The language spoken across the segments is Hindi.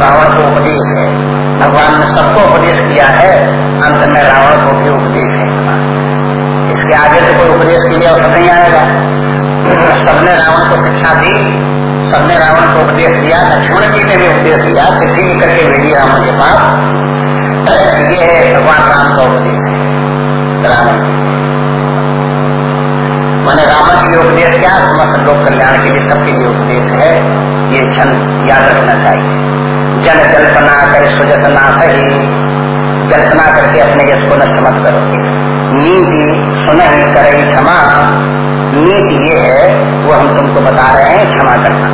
रावण को उपदेश है। भगवान ने सबको उपदेश किया है। अंत में रावण को भी उपदेश है। इसके आगे तो कोई उपदेश के लिए अवसर नहीं आएगा। सबने रावण को शिक्षा दी। सबने रावण को उपदेश दिया। लक्ष्मण जी ने भी उपदेश दिया। चिट्ठी लिख करके भेजी रावण के पास। ये है भगवान राम का उपदेश। रावण। मैंने रावण के उपदेश क्या समस्त लोक कल्याण के लिए सबके लिए उपदेश है। ये क्षण याद रखना चाहिए। जन जल्पना करे सुजत ना सही जल्पना करके अपने यश को नष्ट मत करोगे नीति सुन ही करे क्षमा नीति ये है वो हम तुमको बता रहे हैं क्षमा करना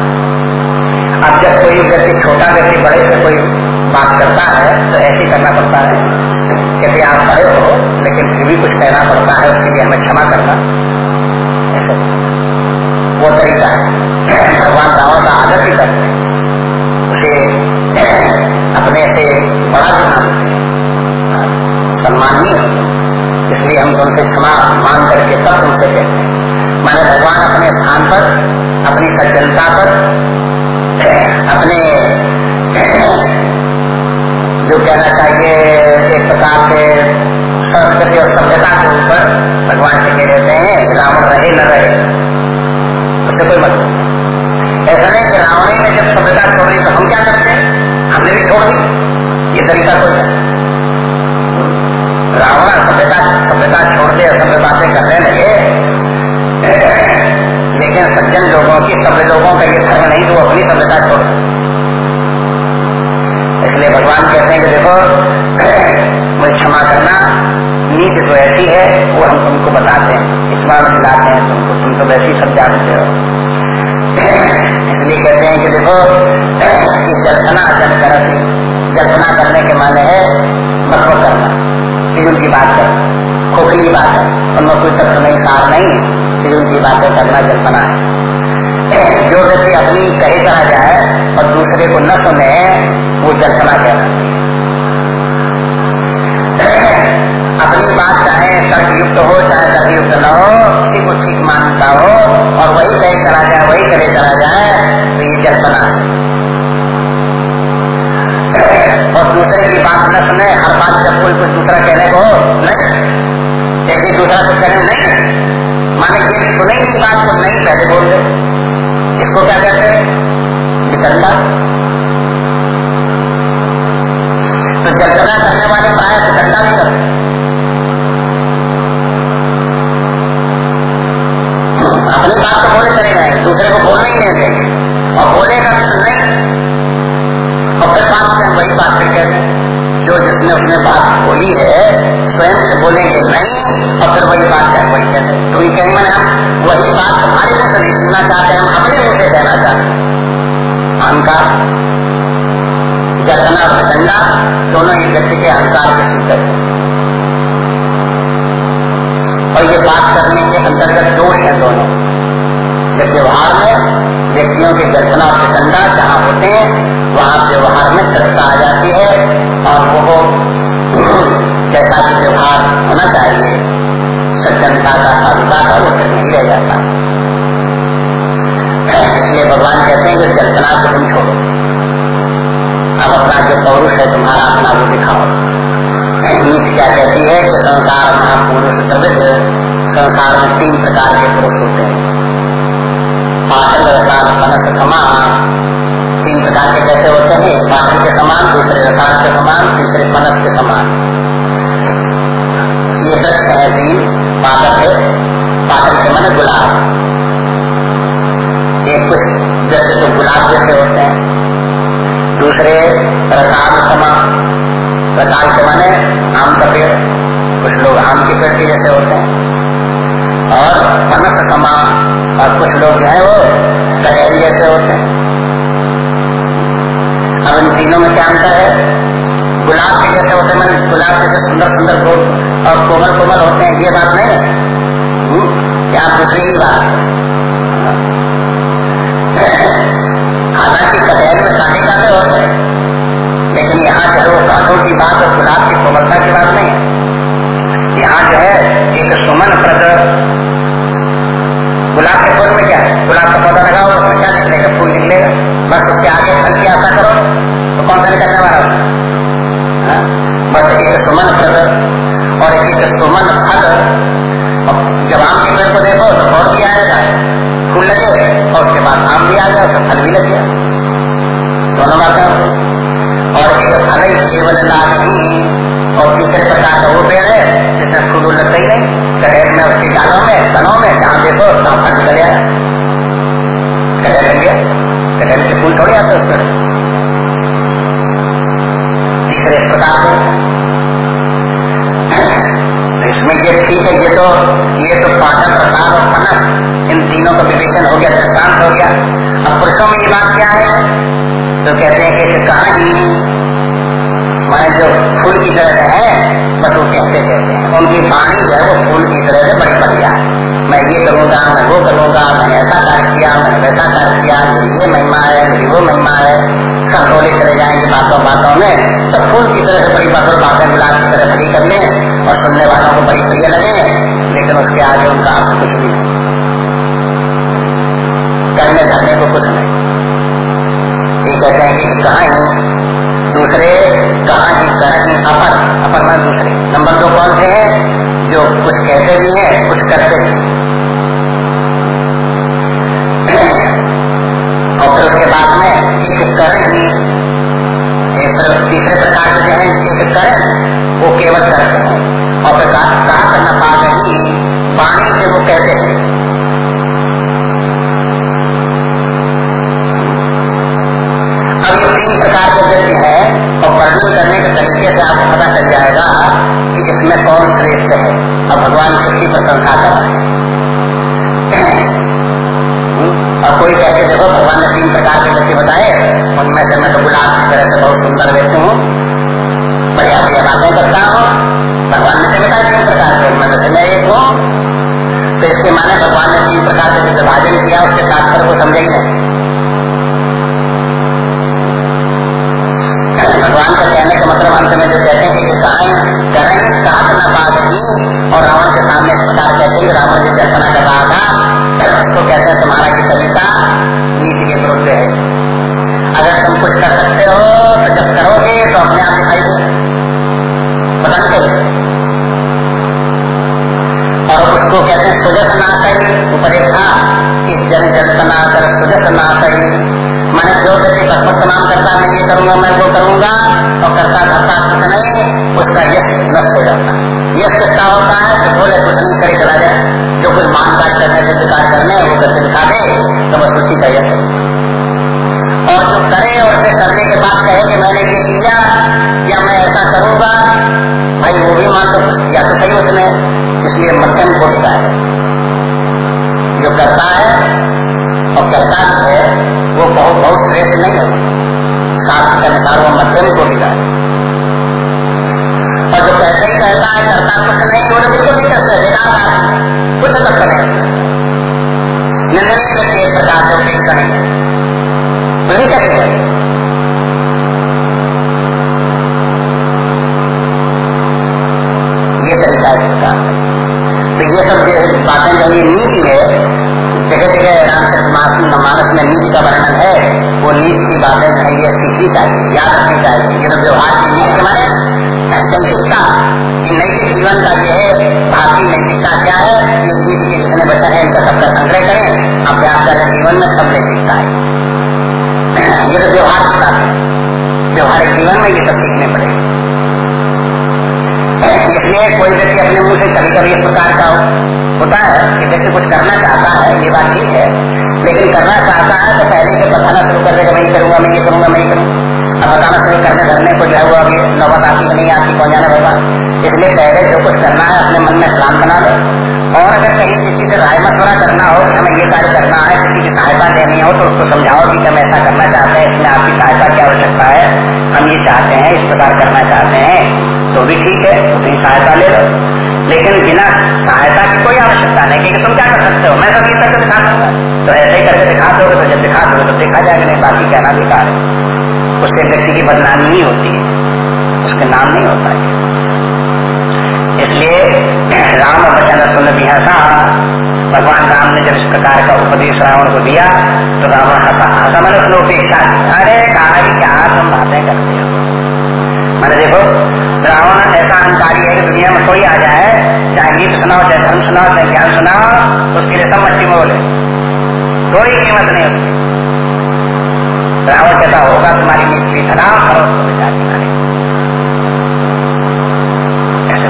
अब जब कोई व्यक्ति छोटा व्यक्ति बड़े से कोई बात करता है तो ऐसे करना पड़ता है क्योंकि आप बड़े हो लेकिन फिर भी कुछ कहना पड़ता है उसके लिए हमें क्षमा करना वो तरीका है भगवान रावण का आदर भी करते हैं उसे अपने से बड़ा बना सम्माननीय इसलिए हम तुमसे क्षमा मान करके सब तुमसे कहते हैं। मैंने भगवान अपने स्थान पर, अपनी सज्जनता पर, अपने जो कहना चाहिए, एक प्रकार से संस्कृति और सभ्यता के ऊपर भगवान से कह रहते हैं, रावण रहे न रहे। उससे कोई मतलब ऐसा नहीं कि रावण ने जब सभ्यता छोड़ी तो हम क्या करते? हमने भी छोड़ दी ये तरीका कोई रावण सभ्यता सभ्यता छोड़ दे सभ्य बातें करने लगे। लेकिन सज्जन लोगों की सभ्य लोगों का ये धर्म नहीं तो अपनी सभ्यता छोड़ इसलिए भगवान कहते हैं कि देखो, मुझे क्षमा करना। नीति तो ऐसी है, वो हम तुमको बताते हैं। बार दिलाते हैं तुमको। तुम तो वैसी सब जानते हो। इसलिए कहते हैं कि देखो कि जल्पना जल कर जल्पना करने के माने है मत करना फिर की बात कर खोखली बात है, उनमें कोई तत्व नहीं, सार नहीं फिर उनकी बातें करना जल्पना है। जो व्यक्ति अपनी कहे करा जाए और दूसरे को न सुने, वो जल्पना कहना अपनी बात चाहे तर्क युक्त हो, चाहे तर्क युक्त न हो, किसी को ठीक मानता हो, और वही कहे करा ये जल्पना और दूसरे की बात न सुने, हर बात जब कोई कुछ दूसरा कहने को नहीं जैसे दूसरा कुछ कहने नहीं माने कि सुने की बात को नहीं पहले बोल दे। इसको क्या कहते हैं? विकल्पा। तो जल्पना करने वाले प्राय विकल्पा भी करते व्यवहार में व्यक्तियों की दर्शना प्रचंडा जहाँ होते हैं, वहाँ व्यवहार में सत्ता आ जाती है और वो जैसा कि व्यवहार होना चाहिए, सज्जनता का साधुता का वो फिर नहीं रह जाता। इसलिए भगवान कहते हैं कि कल्पना को तुम छोड़ो। अब अपना जो पौरुष है, तुम्हारा अपना वो दिखाओ। नीति क्या कहती है कि संसार महापुरुष संसार में तीन प्रकार के पुरुष होते हैं। पाचन रसाल फनस समान तीन प्रकार के कैसे होते हैं। पाचन के समान दूसरे रसाल के समान तीसरे फनस के समान ये दस है तीन पाचक है पाचन के मन गुलाब एक कुछ जैसे तो गुलाब जैसे होते हैं। दूसरे रसाल समान रसाल के माने आम का पेड़ कुछ लोग आम के पेड़ के जैसे होते हैं। और फनस समान और कुछ लोग जो है वो? कटहरी जैसे होते हैं। अब इन तीनों में क्या अंतर है? गुलाब के जैसे होते हैं मैंने गुलाब जैसे सुंदर सुंदर फूल और कोमल कोमल होते हैं, ये बात नहीं। है क्या दूसरी ही बात हालाँकि कटहर में काटे काटे होते हैं, लेकिन यहाँ जो है वो कांटों की बात और गुलाब की कोमलता की बात नहीं है। यहाँ जो है, एक सुमन प्रद बस उसके आगे फल की आशा करो तो कौन सन करने वाला हाँ? बस एक सुमन प्रदर्शन तो कहते हैं कि कहा ही माने जो फूल की तरह है, बस वो कहते कहते हैं। उनकी वाणी जो है वो फूल की तरह से बड़ी बढ़िया मैं ये करूँगा, मैं वो करूँगा, मैंने ऐसा कार्य किया, मैंने वैसा कार्य किया मेरी ये महिमा है मेरी वो महिमा है। सब बोले चले जाएँगे बातों बातों में। तो फूल की तरह से बड़ी मधुर बातें गुलाब की तरह खड़ी कर ले और सुनने वालों को बड़ी प्रिय लगे। लेकिन उसके आगे उनका कुछ भी करने धरने को कुछ कहते हैं कि कहा दूसरे कहा की करें अपर अपर में दूसरे। नंबर दो कौन से हैं? जो कुछ कहते भी हैं, कुछ करते भी और फिर उसके बाद में एक करण ही तीसरे प्रकार से जो है, एक करण, वो केवल करते हैं। और प्रकार कहा करना पा रही वाणी से वो कहते हैं अब ये तीन प्रकार के व्यक्ति है वर्णन करने के तरीके से आपको पता चल जाएगा कि इसमें कौन श्रेष्ठ है। और भगवान किसकी प्रशंसा कर रहे हैं। और कोई कहते, देखो, भगवान ने तीन प्रकार के व्यक्ति बताए। उनमें से मैं तो गुलाब की तरह से बहुत सुंदर व्यक्ति हूँ। बढ़िया बढ़िया बातें करता हूँ। भगवान ने बताया तीन प्रकार के, उनमें से मैं एक हूँ। तो इसके माने भगवान ने तीन प्रकार से विभाजन किया, उसके तात्पर्य को समझे ही नहीं भगवान का कहने का मतलब अंत में जो ये तरीका इस प्रकार तो ये सब बातें जो ये नीति है जगह जगह रामचरित मानस में नीति का वर्णन है, वो नीति की बातें जो है, ये सीखनी चाहिए याद रखनी चाहिए ये तो व्यवहार की नीति माने नैतिकता कि नैतिक जीवन का जो है, भारतीय नैतिकता क्या है? ये नीति के जितने बच्चे है, इनका सबका संग्रह करें। अभ्यास करें जीवन में सब नैतिकता है। ये तो व्यवहार की बात है। व्यवहारिक जीवन में ये सब सीखने पड़ेगा। इसलिए कोई व्यक्ति अपने मुँह से कभी कभी इस प्रकार का होता है कि व्यक्ति कुछ करना चाहता है, ये बात ठीक है। लेकिन करना चाहता है तो पहले से बताना शुरू कर देगा मैं करूँगा, मैं ये करूँगा, मैं ये करूँगा। अब बताना शुरू करने धरने को जो है वो अभी नौबत आती नहीं आती जाने होगा इसलिए पहले जो कुछ करना है अपने मन में प्लान बना दो और अगर कहीं किसी से राय मशवरा करना हो हमें ये कार्य करना है, किसी की सहायता देनी हो तो उसको समझाओ कि हम ऐसा करना चाहते हैं, इसमें आपकी सहायता की आवश्यकता है। हम ये चाहते हैं, इस प्रकार करना चाहते हैं तो भी ठीक है उसकी सहायता ले लो। लेकिन बिना सहायता की कोई आवश्यकता नहीं, क्योंकि तुम क्या कर सकते हो? मैं सब ये करके दिखा दूँगा। तो ऐसे ही करके दिखा दोगे तो जब दिखा दोगे तो देखा जाएगा नहीं, बाकी कहना बेकार है। उससे व्यक्ति की बदनामी नहीं होती है। उसके नाम नहीं होता है इसलिए राम वचन सुन बिहसा भगवान राम ने जब इस प्रकार का उपदेश रावण को दिया तो रावण हंसा। हंसा मैंने उसने उपेक्षा। अरे कहा क्या तुम बातें करते हो? मैंने देखो, रावण ऐसा अहंकारी है कि दुनिया में कोई आ जाए, चाहे गीत सुनाओ, चाहे धर्म सुनाओ, चाहे ज्ञान सुनाओ, उसके लिए सब मट्टी मोल है। कोई कीमत नहीं उसकी रावण कहता, होगा तुम्हारी नीति खराब करो उसको विचार किनारे ऐसे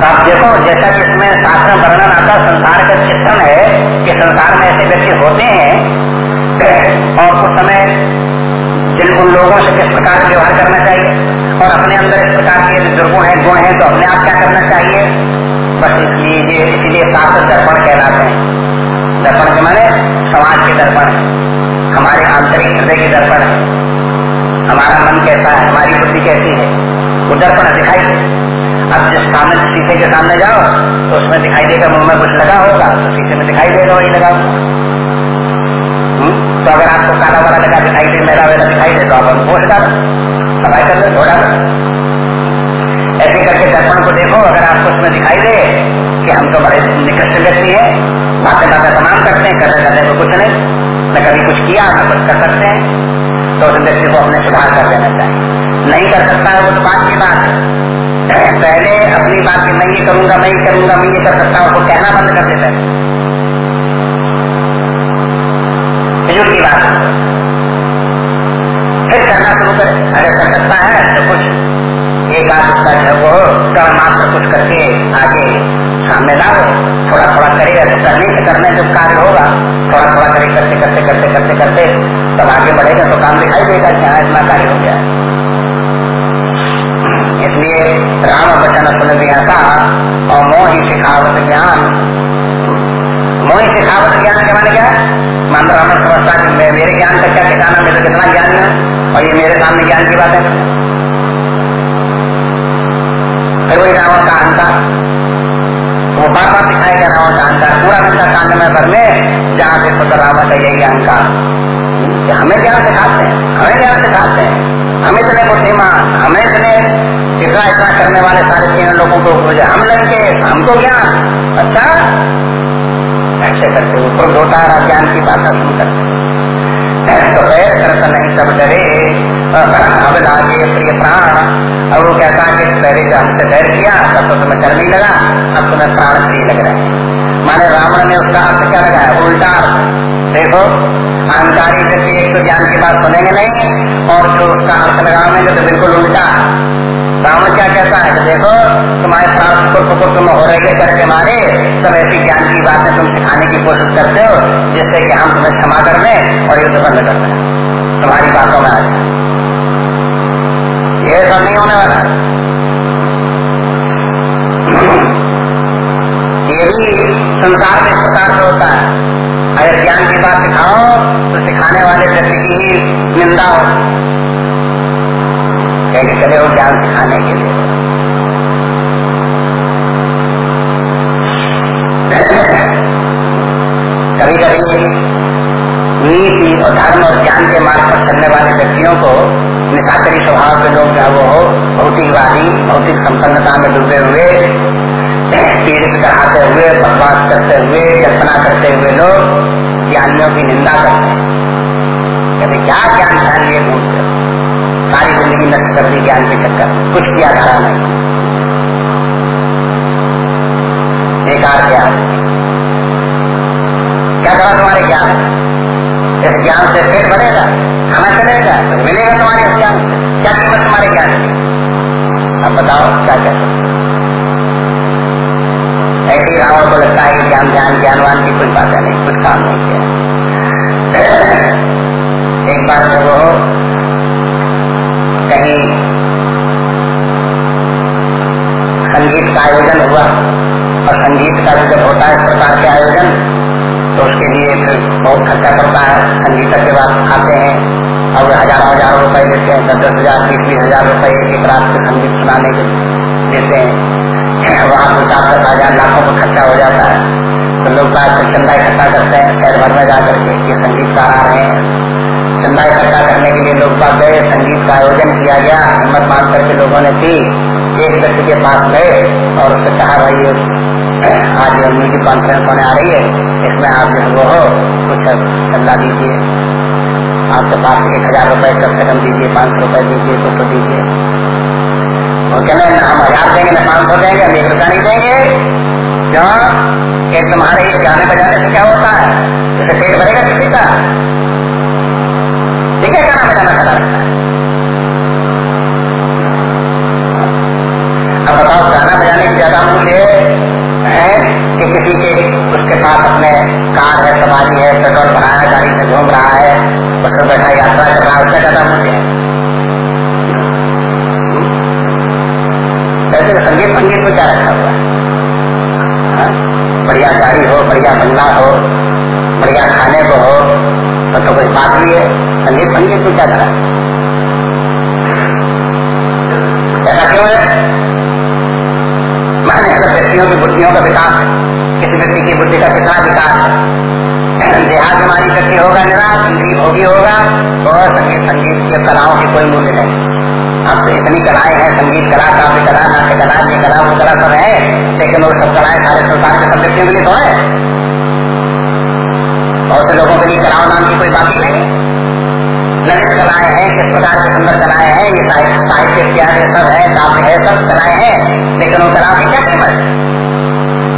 तो आप देखो जैसा कि इसमें शास्त्र वर्णन आता संसार का चित्रण है कि संसार में ऐसे व्यक्ति होते हैं, और कुछ समय जिन उन लोगों से किस प्रकार व्यवहार करना चाहिए, और अपने अंदर इस प्रकार के दुर्गुण है, गुण है तो अपने आप क्या करना चाहिए? बस इसलिए इसलिए शास्त्र दर्पण कहलाते हैं। दर्पण के माने समाज के दर्पण हमारे आंतरिक हृदय के दर्पण हमारा मन कैसा है, हमारी बुद्धि कैसी है, वो दर्पण दिखाई दे अब सामने शीशे के सामने जाओ तो उसमें दिखाई देगा, मुँह में कुछ लगा होगा तो शीशे में दिखाई देगा वही लगा हम्म? तो अगर आपको काला वाला लगा दिखाई दे मेरा वेला दिखाई दे तो आप हटा सफ़ाई कर दो थोड़ा ऐसे करके दर्पण को देखो, अगर आपको उसमें दिखाई दे कि हम तो बड़े निकट व्यक्ति है, बातें बातें तमाम करते हैं, करने करने को कुछ नहीं, न कभी कुछ किया, न कुछ कर सकते हैं तो उस व्यक्ति को अपने सुधार कर देना चाहिए। नहीं कर सकता है वो तो बात की बात है। पहले अपनी बात की मैं ये करूँगा, मैं ये करूँगा, मैं ये कर सकता हूँ उसको कहना बंद कर देता है। की बात फिर करना शुरू करे अगर कर सकता है तो कुछ। एक आध उसका जो वो कर मात्र कुछ करके आगे सामने लाओ। थोड़ा थोड़ा करेगा तो करने से करने जब कार्य होगा। थोड़ा थोड़ा करे करते करते करते करते करते, तब आगे बढ़ेगा तो काम दिखाई देगा कि हाँ इतना कार्य हो गया। है इसलिए राम वचन सुन दिया था और मोही सिखावत ज्ञान मोही सिखावत ज्ञान के माने क्या मान लो हमें समझता कि मेरे ज्ञान का क्या ठिकाना मेरे कितना ज्ञान है और ये मेरे सामने ज्ञान की बात है फिर वही रावण का अहंकार वो बार बार दिखाया गया रावण का अहंकार पूरा मिलता कांड में भर में जहाँ से खुद रावण का यही अहंकार हमें ज्ञान सिखाते हैं हमें ज्ञान सिखाते हैं हमें इतने बुद्धिमान, हमें इतने इतना इतना करने वाले सारे तीन लोगों को हम लड़के, हमको ज्ञान अच्छा? ऐसे करते ऊपर होता है ज्ञान की बात सुन करते तो वह नहीं, सब डरे। अब लागे प्रिय प्राण और वो कहता है कि पहले जो हमसे डर किया तब तो तुम्हें डर नहीं लगा अब तुम्हें प्राण प्रिय लग रहे हैं माने रावण ने उसका अर्थ क्या लगाया उल्टा देखो अहंकारी व्यक्ति एक तो ज्ञान की बात सुनेंगे नहीं और जो उसका अर्थ लगाएँगे तो बिल्कुल उल्टा रावण क्या कहता है देखो तुम्हारे साथ पुत्र को तुम हो रहे करके मारे सब ऐसी ज्ञान की बातें तुम सिखाने की कोशिश करते हो जिससे कि हम तुम्हें क्षमा कर दें और युद्ध बंद कर दें तुम्हारी बातों में आ जाए ये सब नहीं होने वाला ये भी संसार में प्रकार से होता है। अगर ज्ञान की बात सिखाओ तो सिखाने वाले व्यक्ति की ही निंदा हो। कह चले वो ज्ञान सिखाने के लिए। कभी कभी नीति और धर्म और ज्ञान के मार्ग पर चलने वाले व्यक्तियों को निशाचरी स्वभाव के लोग जो वो हो? भौतिकवादी, भौतिक संपन्नता में डूबे हुए, पीड़ित कराते हुए, बकवास करते हुए, कल्पना करते हुए लोग ज्ञानियों की निंदा करते हैं। कहते, क्या ज्ञान ध्यान घूमते सारी ज़िंदगी नष्ट कर दी ज्ञान के चक्कर कुछ किया धरा नहीं। बेकार ज्ञान। क्या करा तुम्हारे ज्ञान? इस ज्ञान से पेट भरेगा? खाना चलेगा तो मिलेगा तुम्हारे ज्ञान क्या कीमत तुम्हारे ज्ञान अब बताओ, क्या कह सकते ऐसे रावण को लगता है ज्ञान ज्ञान ज्ञानवान की कुछ बात नहीं, कुछ काम नहीं किया। एक बार जब वो कहीं संगीत का आयोजन हुआ, और संगीत का जब होता है प्रकार के आयोजन तो उसके लिए फिर बहुत खर्चा पड़ता है। संगीत के बाद आते हैं। और हज़ारों हज़ारों रुपए देते हैं, दस दस हज़ार बीस बीस हज़ार रुपए एक एक रात के संगीत सुनाने के देते हैं। वहाँ दो चार दस हज़ार लाखों का खर्चा हो जाता है। तो लोग चंदा इकट्ठा करते हैं, शहर भर में जाकर के ये संगीतकार आ रहे हैं। चंदा इकट्ठा करने के लिए लोग बात गए, संगीत का आयोजन किया गया, हिम्मत मान करके लोगों ने की एक व्यक्ति के पास गए और उससे कहा, भाई आज जो म्यूज़िक कॉन्फ्रेंस होने आ रही है, इसमें आप जो हो, कुछ चंदा दीजिए। आपके पास एक हज़ार रुपए कम से कम दीजिए, पाँच सौ रुपए दीजिए सौ सौ दीजिए। वो कहने ना हम हज़ार देंगे ना पाँच सौ देंगे, हम एक रुपया नहीं देंगे। क्यों? कि तुम्हारे गाने बजाने से क्या होता है? जैसे पेट भरेगा किसी का। ठीक है, गाना बजाना खड़ा रखता है। आदमी है पेट्रोल भरा है गाड़ी में घूम रहा है। उसको बैठा यात्रा कर रहा है उसका ज़्यादा मूल्य है। कैसे तो संगीत संगीत में क्या रखा हुआ हाँ? बढ़िया गाड़ी हो बढ़िया बंगला हो बढ़िया खाने को हो तो, तो कोई बात नहीं है। संगीत संगीत में क्या करा ऐसा क्यों है? मैंने अगर व्यक्तियों की बुद्धियों का विकास किसी व्यक्ति की बुद्धि का कितना विकास है देहात बीमारी व्यक्ति होगा, निराश इंद्री भोगी होगा तो संगीत संगीत की कलाओं की कोई मूल्य नहीं। अब तो इतनी कलाएँ हैं, संगीत कला, काव्य कला, नाट्य कला ये कला, वो कला सब है, लेकिन वो सब कलाएँ सारे संसार के व्यक्तियों के लिए तो है। बहुत से लोगों के लिए कलाओं नाम की कोई ही नहीं ललित कलाएँ हैं, किस प्रकार की सुंदर कलाएँ हैं, ये साहित्य इत्यादि सब है, काव्य है, सब कलाएँ हैं, लेकिन वो कलाओं की क्या कीमत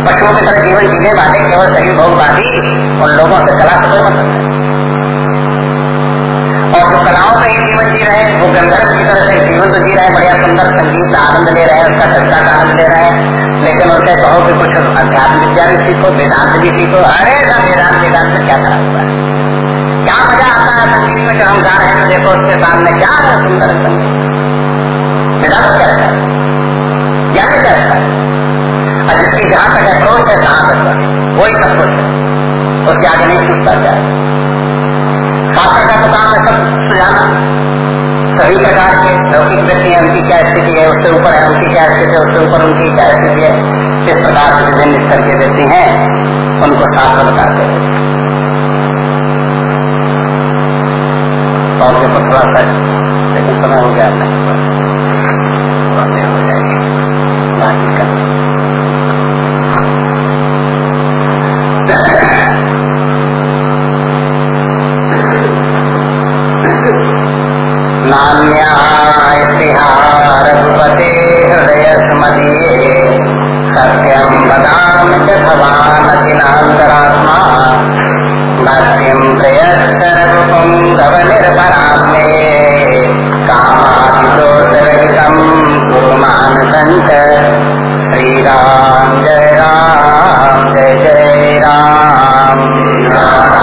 पशुओं की तरह जीवन जीने वाले केवल शरीर भोगवादी उन लोगों से कला से कोई और जो कलाओं से ही जीवन जी रहे, वो गंधर्व की तरह से जीवन तो जी रहे, बढ़िया सुंदर संगीत का आनंद ले रहे, उसका चर्चा का आनंद ले रहे हैं लेकिन उनसे कहो कि कुछ अध्यात्म विद्या भी सीखो, वेदांत भी सीखो। अरे सब वेदांत वेदांत से क्या खराब हुआ क्या मज़ा आता है संगीत में जब हम गा रहे हैं देखो उसके सामने क्या सुंदर संगीत। मेरा तो क्या रहता है? ज्ञान क्या रहता है? और जिसकी जहाँ तक अप्रोच है, जहाँ तक वही सब कुछ है। उसके आगे नहीं पूछता क्या शास्त्र का तो है सब सुझाना सभी प्रकार के लौकिक व्यक्ति है, उनकी क्या स्थिति है, उससे ऊपर है, उनकी क्या स्थिति है, उससे ऊपर उनकी क्या स्थिति है। किस प्रकार से विभिन्न स्तर के व्यक्ति हैं, उनको शास्त्र बताते हैं। और थोड़ा सा लेकिन समय हो गया हो। निर्पराम कामोषरहितम संत श्री राम जय राम जय जय राम।